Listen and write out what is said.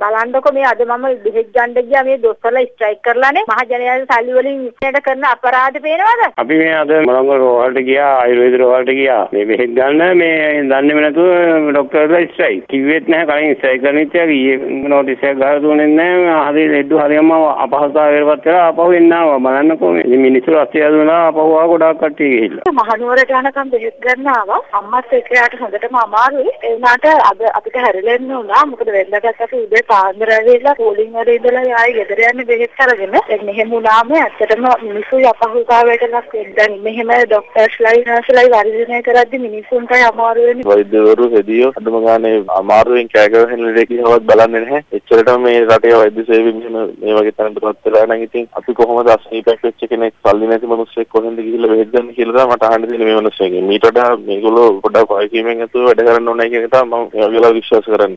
බලන්නකො මේ අද මම බෙහෙත් ගන්න ගියා. මේ දොස්තරලා ස්ට්‍රයික් කරලානේ. මහජනයාගේ සල්ලි වලින් ඉන්නට කරන අපරාධ පේනවද? අපි මේ අද මොළංග රෝහලට ගියා ආයුර්වේද රෝහලට ගියා. මේ බෙහෙත් ගන්න මේ දන්නේම නැතුව ડોක්ටර්ලා ස්ට්‍රයික් කිව්වෙත් නැහැ කලින් ස්ට්‍රයික් කරන්න ඉතියා ඊයේ නෝටිස් එකක් ගහලා දුන්නේ නැහැ. හරි ලෙඩු හරියම අපහසුතාවයකට වෙලා ආපහු එන්න ආවා. බලන්නකෝ මේ මිනිස්සු රස්තිය දුන්නා ආපහු ආවා ගොඩාක් කට්ටිය ගිහිල්ලා. මහනුවරට යනකම් බෙහෙත් ගන්න ආවා. අම්මත් එක්ක යාට හොඳටම අමාරුයි. ඒ වුණාට අද අපිට හැරිලෙන්න උනා. මොකද වෙනදාට අපි උදේ පාන්දර ඇවිල්ලා පෝලිං වල ඉඳලා ආයි ගෙදර යන්න බෙහෙත් අරගෙන දැන් මෙහෙම වුණාම ඇත්තටම මිනිස්සු අපහසුතාවයට ලක් වෙන දැන් මෙහෙම ડોක්ටර්ස්ලායි නර්ස්ලායි වර්ධනය කරද්දි මිනිස්සුන්ටයි අමාරු වෙන්නේ. වෛද්‍යවරු හෙදියෝ අදම ගානේ අමාරුවෙන් කෑගහන ලෙඩ කියනවත් බලන්නේ නැහැ. එච්චරටම මේ රටේ වෛද්‍ය සේවය මෙහෙම මේ වගේ තැනකටපත් වෙලා නම් ඉතින් අපි කොහොමද අසනීපයක් වෙච්ච කෙනෙක් සල්ලි නැති මිනිස්සෙක් කොහෙන්ද ගිහිල්ලා බෙහෙත් ගන්න කියලා තමයි මට අහන්න තියෙන්නේ මේ මිනිස්සුන්ගෙන්. මීට වඩා මේගොල්ලෝ පොඩ්ඩක් වගකීමෙන් ඇතුව වැඩ කරන්න ඕනේ කියන එක තමයි මම ඒ වගේ විශ්වාස කරන්නේ.